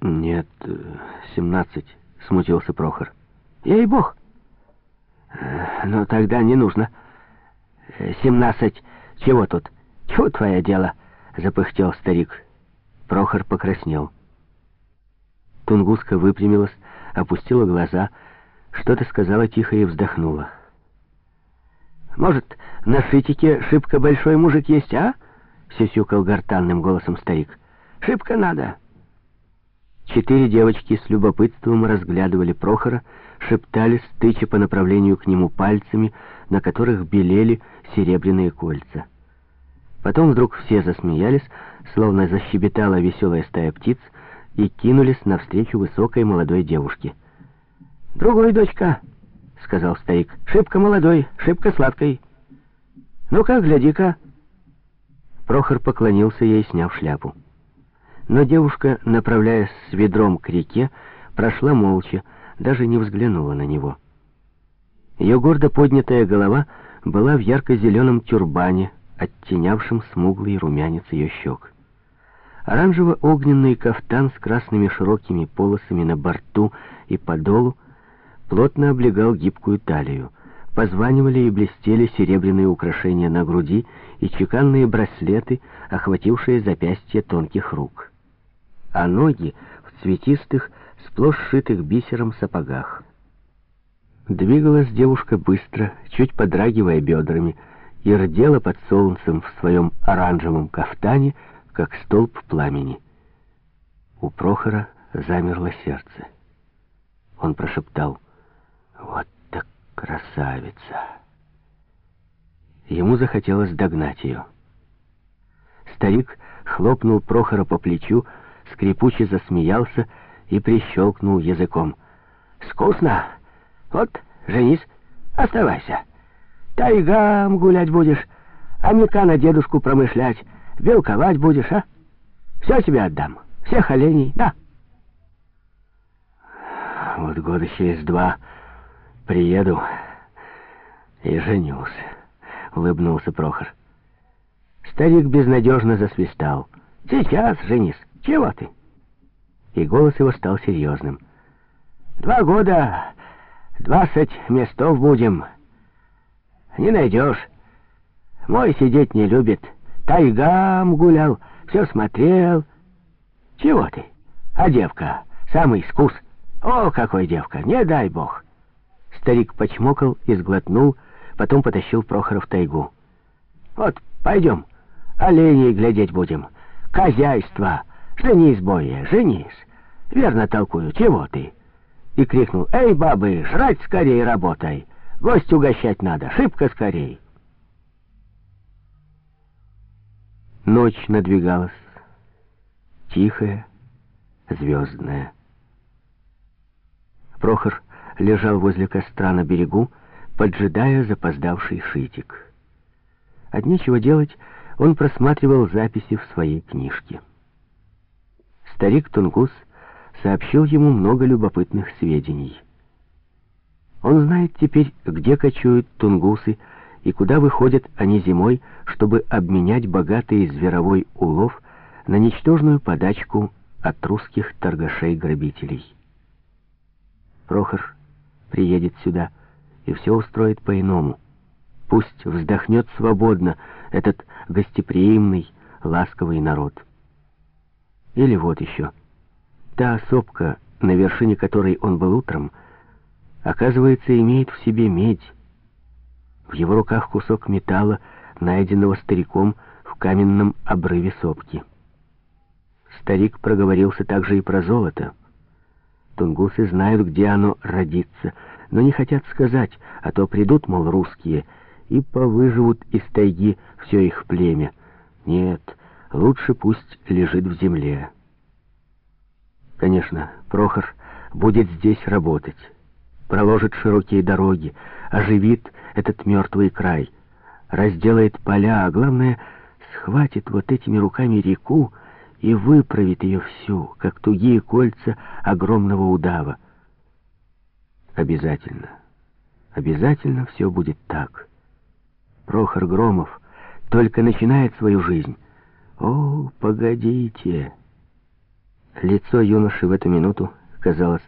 Нет, семнадцать, смутился Прохор. Ей-бог! Ну, тогда не нужно. Семнадцать. Чего тут? Чего твое дело? Запыхтел старик. Прохор покраснел. Тунгуска выпрямилась, опустила глаза, что-то сказала тихо и вздохнула. «Может, на шитике шибко большой мужик есть, а?» — сюсюкал гортанным голосом старик. «Шибко надо». Четыре девочки с любопытством разглядывали Прохора, шептались, тыча по направлению к нему пальцами, на которых белели серебряные кольца. Потом вдруг все засмеялись, словно защебетала веселая стая птиц, и кинулись навстречу высокой молодой девушке. «Другой, дочка», — сказал старик, — «шибко молодой, шибко сладкой. Ну-ка, гляди-ка». Прохор поклонился ей, сняв шляпу. Но девушка, направляясь с ведром к реке, прошла молча, даже не взглянула на него. Ее гордо поднятая голова была в ярко-зеленом тюрбане, оттенявшем смуглый румянец ее щек. Оранжево-огненный кафтан с красными широкими полосами на борту и подолу плотно облегал гибкую талию. Позванивали и блестели серебряные украшения на груди и чеканные браслеты, охватившие запястья тонких рук а ноги в цветистых, сплошь шитых бисером сапогах. Двигалась девушка быстро, чуть подрагивая бедрами, и рдела под солнцем в своем оранжевом кафтане, как столб пламени. У Прохора замерло сердце. Он прошептал «Вот так красавица!» Ему захотелось догнать ее. Старик хлопнул Прохора по плечу, скрипуче засмеялся и прищелкнул языком. «Скучно? Вот, женись, оставайся. Тайгам гулять будешь, а мека на дедушку промышлять, белковать будешь, а? Все тебе отдам, всех оленей, да». Вот года через два приеду и женюсь, улыбнулся Прохор. Старик безнадежно засвистал. «Сейчас женись». «Чего ты?» И голос его стал серьезным. «Два года, двадцать местов будем. Не найдешь. Мой сидеть не любит. Тайгам гулял, все смотрел. Чего ты? А девка, самый скус. О, какой девка, не дай бог!» Старик почмокал и сглотнул, потом потащил Прохора в тайгу. «Вот, пойдем, оленей глядеть будем. Хозяйство!» «Женись, Боя, женись! Верно толкую, чего ты?» И крикнул, «Эй, бабы, жрать скорей работай! Гость угощать надо, шибко скорей!» Ночь надвигалась, тихая, звездная. Прохор лежал возле костра на берегу, поджидая запоздавший шитик. От нечего делать он просматривал записи в своей книжке. Старик Тунгус сообщил ему много любопытных сведений. Он знает теперь, где кочуют тунгусы и куда выходят они зимой, чтобы обменять богатый зверовой улов на ничтожную подачку от русских торгашей-грабителей. Прохор приедет сюда и все устроит по-иному. Пусть вздохнет свободно этот гостеприимный, ласковый народ. Или вот еще. Та сопка, на вершине которой он был утром, оказывается, имеет в себе медь. В его руках кусок металла, найденного стариком в каменном обрыве сопки. Старик проговорился также и про золото. Тунгусы знают, где оно родится, но не хотят сказать, а то придут, мол, русские, и повыживут из тайги все их племя. Нет, лучше пусть лежит в земле. Конечно, Прохор будет здесь работать, проложит широкие дороги, оживит этот мертвый край, разделает поля, а главное, схватит вот этими руками реку и выправит ее всю, как тугие кольца огромного удава. Обязательно, обязательно все будет так. Прохор Громов только начинает свою жизнь, «О, погодите!» Лицо юноши в эту минуту казалось